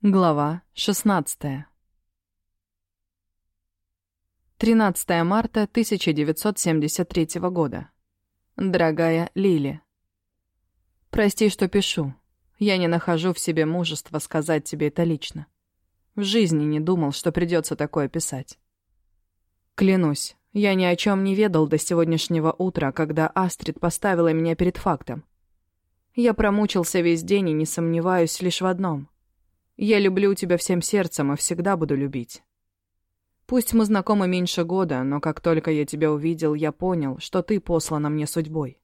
Глава 16. 13 марта 1973 года. Дорогая Лили. Прости, что пишу. Я не нахожу в себе мужества сказать тебе это лично. В жизни не думал, что придется такое писать. Клянусь, я ни о чем не ведал до сегодняшнего утра, когда Астрид поставила меня перед фактом. Я промучился весь день и не сомневаюсь лишь в одном — я люблю тебя всем сердцем и всегда буду любить. Пусть мы знакомы меньше года, но как только я тебя увидел, я понял, что ты послана мне судьбой.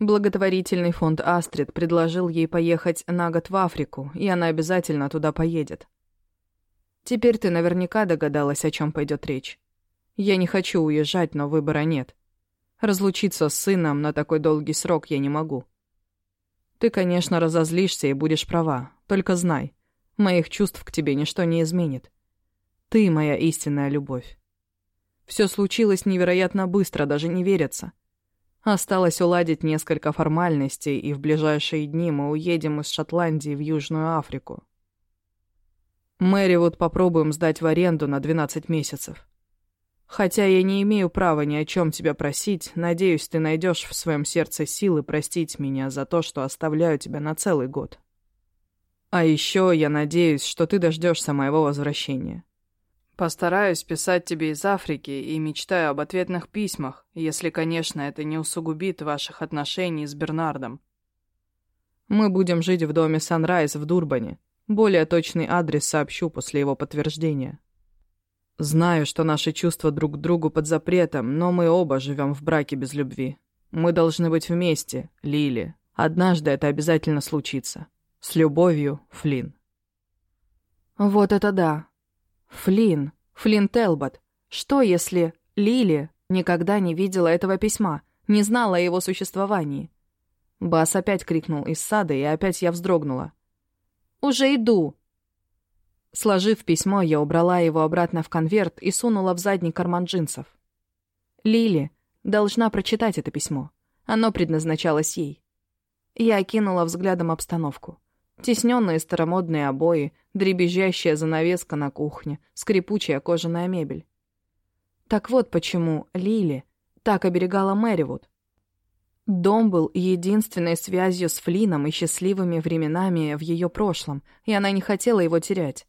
Благотворительный фонд «Астрид» предложил ей поехать на год в Африку, и она обязательно туда поедет. Теперь ты наверняка догадалась, о чем пойдет речь. Я не хочу уезжать, но выбора нет. Разлучиться с сыном на такой долгий срок я не могу. Ты, конечно, разозлишься и будешь права. Только знай, моих чувств к тебе ничто не изменит. Ты моя истинная любовь. Все случилось невероятно быстро, даже не верится. Осталось уладить несколько формальностей, и в ближайшие дни мы уедем из Шотландии в Южную Африку. Мэри вот попробуем сдать в аренду на 12 месяцев. Хотя я не имею права ни о чем тебя просить, надеюсь, ты найдешь в своем сердце силы простить меня за то, что оставляю тебя на целый год. А еще я надеюсь, что ты дождешься моего возвращения. Постараюсь писать тебе из Африки и мечтаю об ответных письмах, если, конечно, это не усугубит ваших отношений с Бернардом. Мы будем жить в доме Санрайз в Дурбане. Более точный адрес сообщу после его подтверждения. Знаю, что наши чувства друг к другу под запретом, но мы оба живем в браке без любви. Мы должны быть вместе, Лили. Однажды это обязательно случится. С любовью, Флин. Вот это да. Флин, Флин Телбот. Что если Лили никогда не видела этого письма, не знала о его существовании? Бас опять крикнул из сада, и опять я вздрогнула. «Уже иду!» Сложив письмо, я убрала его обратно в конверт и сунула в задний карман джинсов. Лили должна прочитать это письмо. Оно предназначалось ей. Я окинула взглядом обстановку. Тесненные старомодные обои, дребезжащая занавеска на кухне, скрипучая кожаная мебель. Так вот почему Лили так оберегала Мэривуд. Дом был единственной связью с Флином и счастливыми временами в ее прошлом, и она не хотела его терять.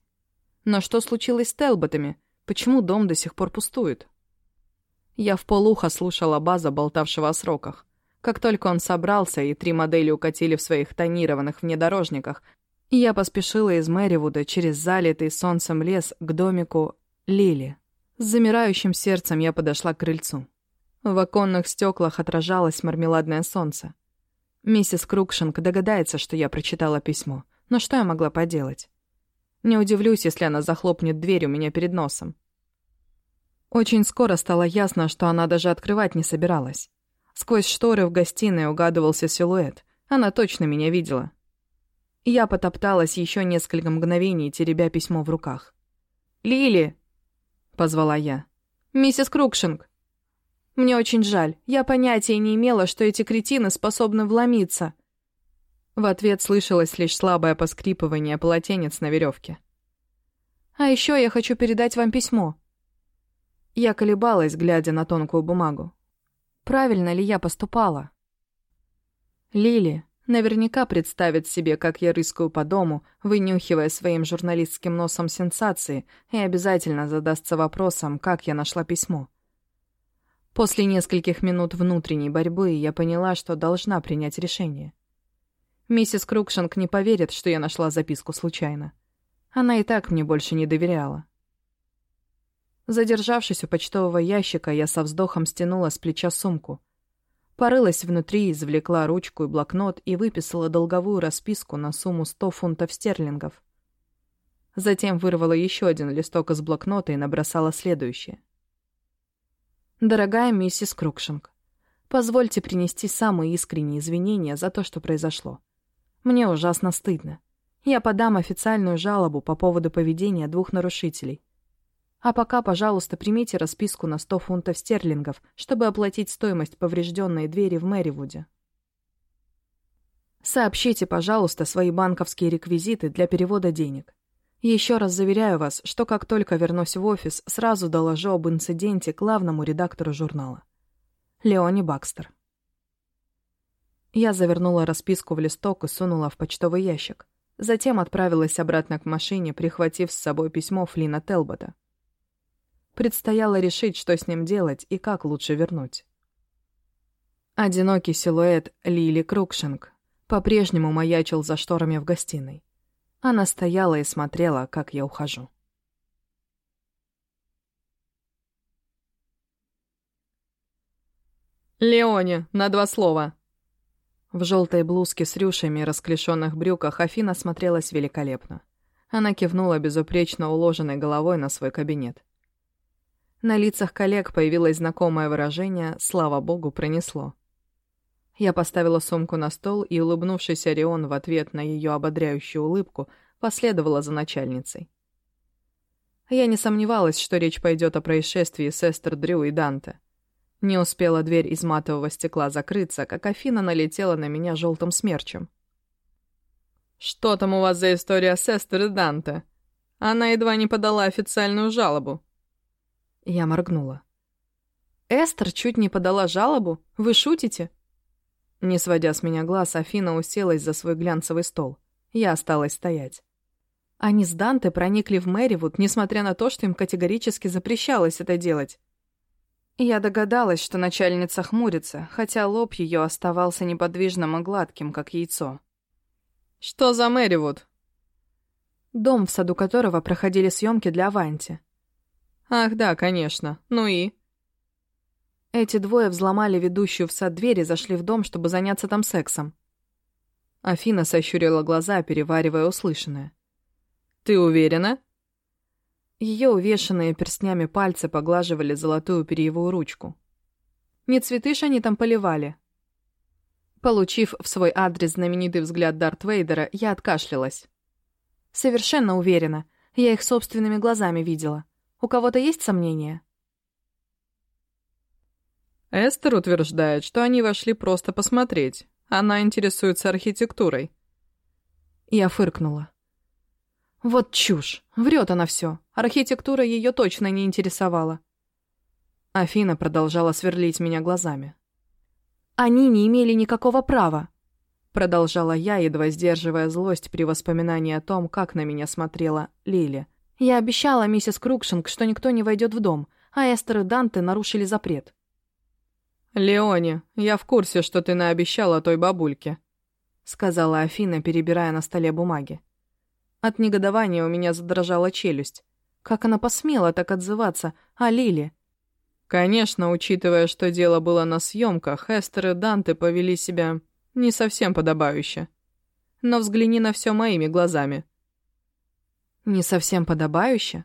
Но что случилось с Телботами? Почему дом до сих пор пустует? Я в полухо слушала База, болтавшего о сроках. Как только он собрался, и три модели укатили в своих тонированных внедорожниках, я поспешила из Мэривуда через залитый солнцем лес к домику Лили. С замирающим сердцем я подошла к крыльцу. В оконных стеклах отражалось мармеладное солнце. Миссис Крукшинг догадается, что я прочитала письмо. Но что я могла поделать? Не удивлюсь, если она захлопнет дверь у меня перед носом. Очень скоро стало ясно, что она даже открывать не собиралась. Сквозь шторы в гостиной угадывался силуэт. Она точно меня видела. Я потопталась еще несколько мгновений, теребя письмо в руках. «Лили!» — позвала я. «Миссис Крукшинг!» «Мне очень жаль. Я понятия не имела, что эти кретины способны вломиться. В ответ слышалось лишь слабое поскрипывание полотенец на веревке. «А еще я хочу передать вам письмо». Я колебалась, глядя на тонкую бумагу. Правильно ли я поступала? Лили наверняка представит себе, как я рыскаю по дому, вынюхивая своим журналистским носом сенсации, и обязательно задастся вопросом, как я нашла письмо. После нескольких минут внутренней борьбы я поняла, что должна принять решение. Миссис Крукшинг не поверит, что я нашла записку случайно. Она и так мне больше не доверяла. Задержавшись у почтового ящика, я со вздохом стянула с плеча сумку. Порылась внутри, извлекла ручку и блокнот и выписала долговую расписку на сумму 100 фунтов стерлингов. Затем вырвала еще один листок из блокнота и набросала следующее. «Дорогая миссис Крукшинг, позвольте принести самые искренние извинения за то, что произошло. Мне ужасно стыдно. Я подам официальную жалобу по поводу поведения двух нарушителей. А пока, пожалуйста, примите расписку на 100 фунтов стерлингов, чтобы оплатить стоимость поврежденной двери в Мэривуде. Сообщите, пожалуйста, свои банковские реквизиты для перевода денег. Еще раз заверяю вас, что как только вернусь в офис, сразу доложу об инциденте главному редактору журнала. Леони Бакстер. Я завернула расписку в листок и сунула в почтовый ящик. Затем отправилась обратно к машине, прихватив с собой письмо Флина Телбота. Предстояло решить, что с ним делать и как лучше вернуть. Одинокий силуэт Лили Крукшинг по-прежнему маячил за шторами в гостиной. Она стояла и смотрела, как я ухожу. «Леоне, на два слова!» В желтой блузке с рюшами и расклешенных брюках Афина смотрелась великолепно. Она кивнула безупречно уложенной головой на свой кабинет. На лицах коллег появилось знакомое выражение «Слава богу, пронесло». Я поставила сумку на стол, и улыбнувшись Орион в ответ на ее ободряющую улыбку последовала за начальницей. Я не сомневалась, что речь пойдет о происшествии с Эстер Дрю и Данте. Не успела дверь из матового стекла закрыться, как Афина налетела на меня желтым смерчем. «Что там у вас за история с Эстер и Данте? Она едва не подала официальную жалобу». Я моргнула. «Эстер чуть не подала жалобу? Вы шутите?» Не сводя с меня глаз, Афина уселась за свой глянцевый стол. Я осталась стоять. Они с Данте проникли в Мэривуд, несмотря на то, что им категорически запрещалось это делать. Я догадалась, что начальница хмурится, хотя лоб ее оставался неподвижным и гладким, как яйцо. «Что за Мэривуд?» Дом, в саду которого проходили съемки для Аванти. «Ах да, конечно. Ну и?» Эти двое взломали ведущую в сад дверь и зашли в дом, чтобы заняться там сексом. Афина сощурила глаза, переваривая услышанное. «Ты уверена?» Ее увешанные перстнями пальцы поглаживали золотую перьевую ручку. Не цветы ж они там поливали. Получив в свой адрес знаменитый взгляд Дарт Вейдера, я откашлялась. Совершенно уверена. Я их собственными глазами видела. У кого-то есть сомнения? Эстер утверждает, что они вошли просто посмотреть. Она интересуется архитектурой. Я фыркнула. Вот чушь. Врет она все. Архитектура ее точно не интересовала. Афина продолжала сверлить меня глазами. «Они не имели никакого права», — продолжала я, едва сдерживая злость при воспоминании о том, как на меня смотрела Лили. «Я обещала миссис Крукшинг, что никто не войдет в дом, а Эстер и Данте нарушили запрет. «Леони, я в курсе, что ты наобещала той бабульке», — сказала Афина, перебирая на столе бумаги. От негодования у меня задрожала челюсть. Как она посмела так отзываться о Лиле? Конечно, учитывая, что дело было на съемках, Эстер и Данте повели себя не совсем подобающе. Но взгляни на все моими глазами. Не совсем подобающе?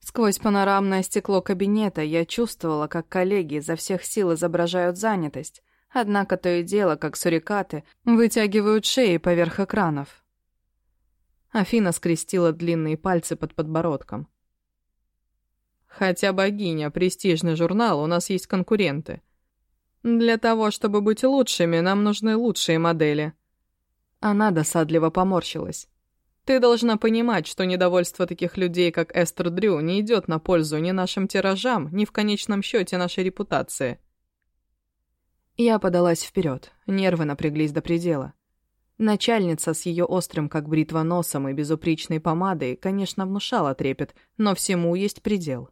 Сквозь панорамное стекло кабинета я чувствовала, как коллеги изо всех сил изображают занятость, однако то и дело, как сурикаты, вытягивают шеи поверх экранов. Афина скрестила длинные пальцы под подбородком. «Хотя богиня, престижный журнал, у нас есть конкуренты. Для того, чтобы быть лучшими, нам нужны лучшие модели». Она досадливо поморщилась. Ты должна понимать, что недовольство таких людей, как Эстер Дрю, не идет на пользу ни нашим тиражам, ни в конечном счете нашей репутации. Я подалась вперед, нервы напряглись до предела. Начальница с ее острым, как бритва, носом и безупречной помадой, конечно, внушала трепет, но всему есть предел.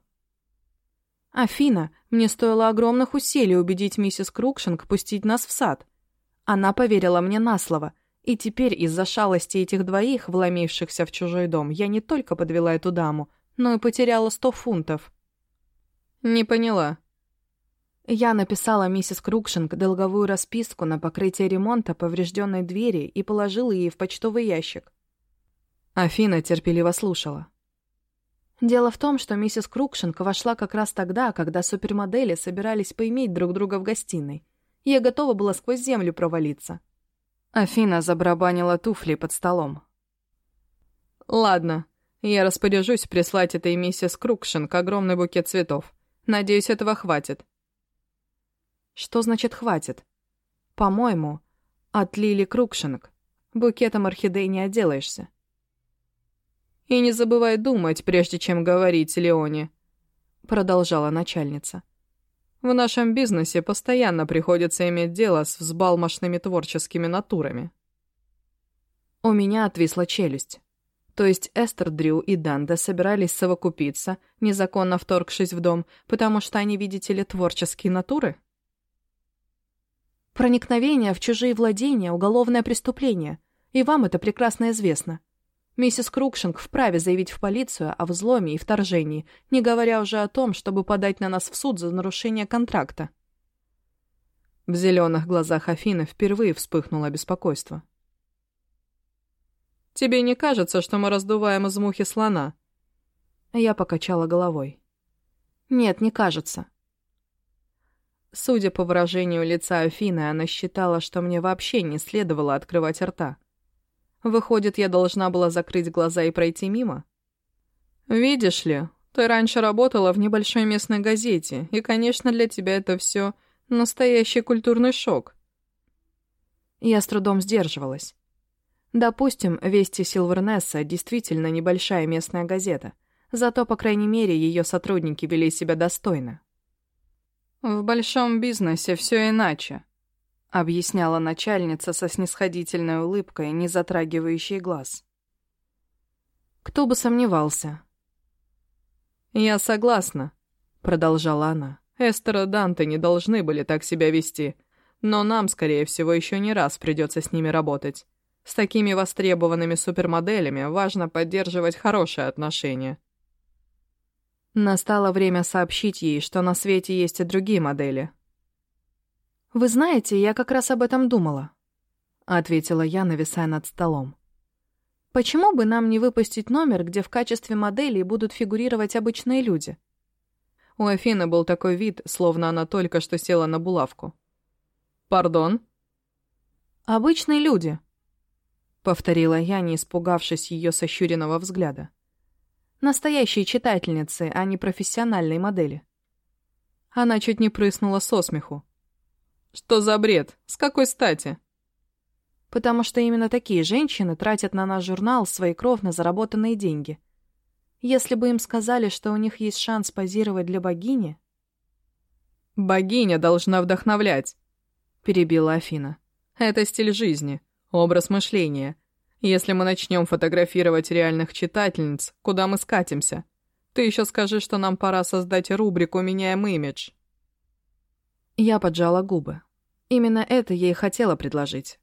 «Афина, мне стоило огромных усилий убедить миссис Крукшинг пустить нас в сад. Она поверила мне на слово — и теперь из-за шалости этих двоих, вломившихся в чужой дом, я не только подвела эту даму, но и потеряла сто фунтов. «Не поняла». Я написала миссис Крукшинг долговую расписку на покрытие ремонта поврежденной двери и положила ей в почтовый ящик. Афина терпеливо слушала. Дело в том, что миссис Крукшинг вошла как раз тогда, когда супермодели собирались поиметь друг друга в гостиной. Я готова была сквозь землю провалиться. Афина забрабанила туфли под столом. «Ладно, я распоряжусь прислать этой миссис Крукшинг огромный букет цветов. Надеюсь, этого хватит». «Что значит «хватит»?» «По-моему, от Лили Крукшинг Букетом орхидей не отделаешься. «И не забывай думать, прежде чем говорить, Леоне», — продолжала начальница. «В нашем бизнесе постоянно приходится иметь дело с взбалмошными творческими натурами». У меня отвисла челюсть. То есть Эстер Дрю и Данда собирались совокупиться, незаконно вторгшись в дом, потому что они, видите ли, творческие натуры? Проникновение в чужие владения — уголовное преступление, и вам это прекрасно известно. Миссис Крукшинг вправе заявить в полицию о взломе и вторжении, не говоря уже о том, чтобы подать на нас в суд за нарушение контракта. В зеленых глазах Афины впервые вспыхнуло беспокойство. «Тебе не кажется, что мы раздуваем из мухи слона?» Я покачала головой. «Нет, не кажется. Судя по выражению лица Афины, она считала, что мне вообще не следовало открывать рта. Выходит, я должна была закрыть глаза и пройти мимо? «Видишь ли, ты раньше работала в небольшой местной газете, и, конечно, для тебя это все настоящий культурный шок». Я с трудом сдерживалась. Допустим, «Вести Силвернесса» действительно небольшая местная газета, зато, по крайней мере, ее сотрудники вели себя достойно. «В большом бизнесе все иначе», — объясняла начальница со снисходительной улыбкой, не затрагивающей глаз. «Кто бы сомневался». «Я согласна», — продолжала она. «Эстер и Данте не должны были так себя вести, но нам, скорее всего, еще не раз придется с ними работать. С такими востребованными супермоделями важно поддерживать хорошие отношения». Настало время сообщить ей, что на свете есть и другие модели. «Вы знаете, я как раз об этом думала», — ответила я, нависая над столом. «Почему бы нам не выпустить номер, где в качестве моделей будут фигурировать обычные люди?» У Афины был такой вид, словно она только что села на булавку. «Пардон?» «Обычные люди», — повторила я, не испугавшись ее сощуренного взгляда. Настоящие читательницы, а не профессиональные модели. Она чуть не прыснула со смеху. «Что за бред? С какой стати?» «Потому что именно такие женщины тратят на наш журнал свои кровно заработанные деньги. Если бы им сказали, что у них есть шанс позировать для богини...» «Богиня должна вдохновлять», — перебила Афина. «Это стиль жизни, образ мышления, если мы начнем фотографировать реальных читательниц, куда мы скатимся? Ты еще скажи, что нам пора создать рубрику «Меняем имидж». Я поджала губы. Именно это ей хотела предложить.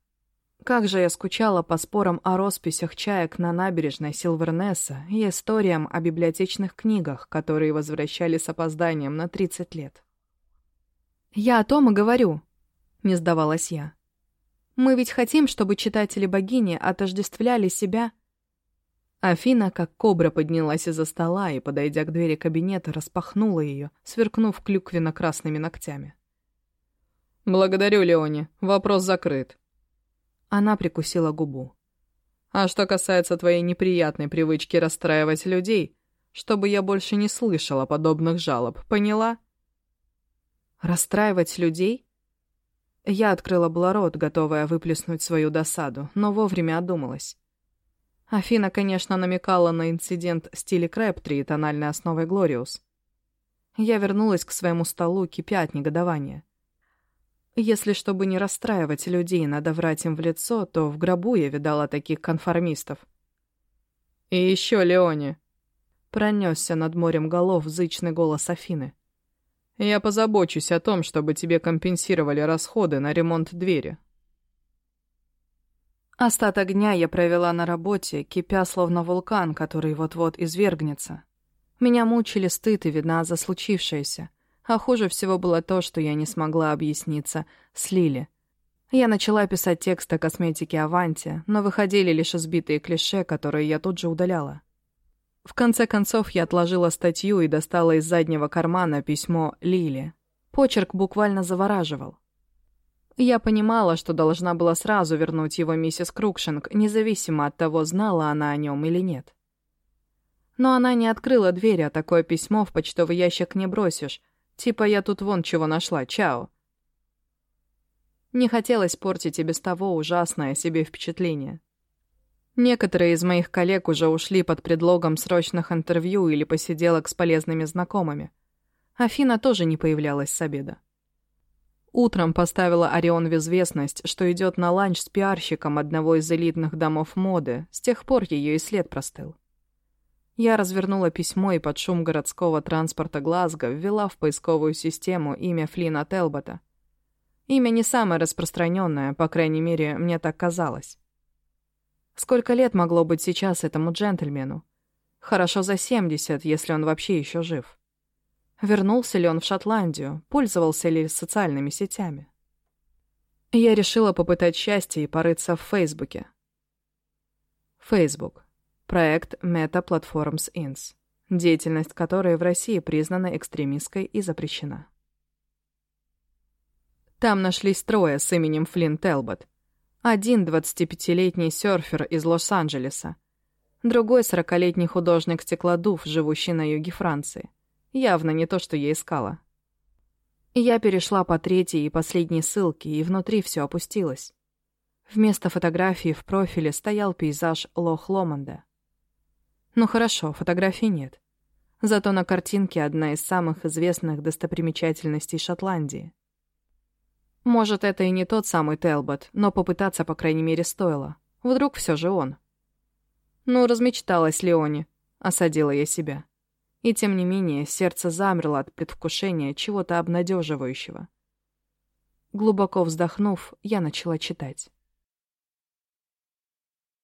Как же я скучала по спорам о росписях чаек на набережной Силвернесса и историям о библиотечных книгах, которые возвращали с опозданием на 30 лет. «Я о том и говорю», — не сдавалась я. Мы ведь хотим, чтобы читатели богини отождествляли себя...» Афина, как кобра, поднялась из-за стола и, подойдя к двери кабинета, распахнула ее, сверкнув клюквенно-красными ногтями. «Благодарю, Леони. Вопрос закрыт». Она прикусила губу. «А что касается твоей неприятной привычки расстраивать людей, чтобы я больше не слышала подобных жалоб, поняла?» «Расстраивать людей?» Я открыла было готовая выплеснуть свою досаду, но вовремя одумалась. Афина, конечно, намекала на инцидент в стиле Крэптри и тональной основой Глориус. Я вернулась к своему столу, кипя от негодования. Если, чтобы не расстраивать людей, надо врать им в лицо, то в гробу я видала таких конформистов. «И еще Леони!» Пронесся над морем голов зычный голос Афины. Я позабочусь о том, чтобы тебе компенсировали расходы на ремонт двери. Остаток дня я провела на работе, кипя словно вулкан, который вот-вот извергнется. Меня мучили стыд и вина за случившееся. А хуже всего было то, что я не смогла объясниться с Лили. Я начала писать текст о косметике Аванти, но выходили лишь избитые клише, которые я тут же удаляла. В конце концов, я отложила статью и достала из заднего кармана письмо Лили. Почерк буквально завораживал. Я понимала, что должна была сразу вернуть его миссис Крукшинг, независимо от того, знала она о нем или нет. Но она не открыла дверь, а такое письмо в почтовый ящик не бросишь. Типа я тут вон чего нашла, чао. Не хотелось портить и без того ужасное себе впечатление. Некоторые из моих коллег уже ушли под предлогом срочных интервью или посиделок с полезными знакомыми. Афина тоже не появлялась с обеда. Утром поставила Орион в известность, что идет на ланч с пиарщиком одного из элитных домов моды, с тех пор ее и след простыл. Я развернула письмо и под шум городского транспорта Глазго ввела в поисковую систему имя Флина Телбота. Имя не самое распространенное, по крайней мере, мне так казалось. Сколько лет могло быть сейчас этому джентльмену? Хорошо за 70, если он вообще еще жив. Вернулся ли он в Шотландию, пользовался ли социальными сетями? Я решила попытать счастье и порыться в Фейсбуке. Facebook. Проект Meta Platforms Inc., деятельность которой в России признана экстремистской и запрещена. Там нашлись трое с именем Флинн Телбот. Один 25-летний серфер из Лос-Анджелеса. Другой 40-летний художник-стеклодув, живущий на юге Франции. Явно не то, что я искала. Я перешла по третьей и последней ссылке, и внутри все опустилось. Вместо фотографии в профиле стоял пейзаж Лох-Ломанда. Ну хорошо, фотографий нет. Зато на картинке одна из самых известных достопримечательностей Шотландии. Может, это и не тот самый Телбот, но попытаться, по крайней мере, стоило. Вдруг все же он. Ну, размечталась Леони, осадила я себя. И тем не менее, сердце замерло от предвкушения чего-то обнадеживающего. Глубоко вздохнув, я начала читать.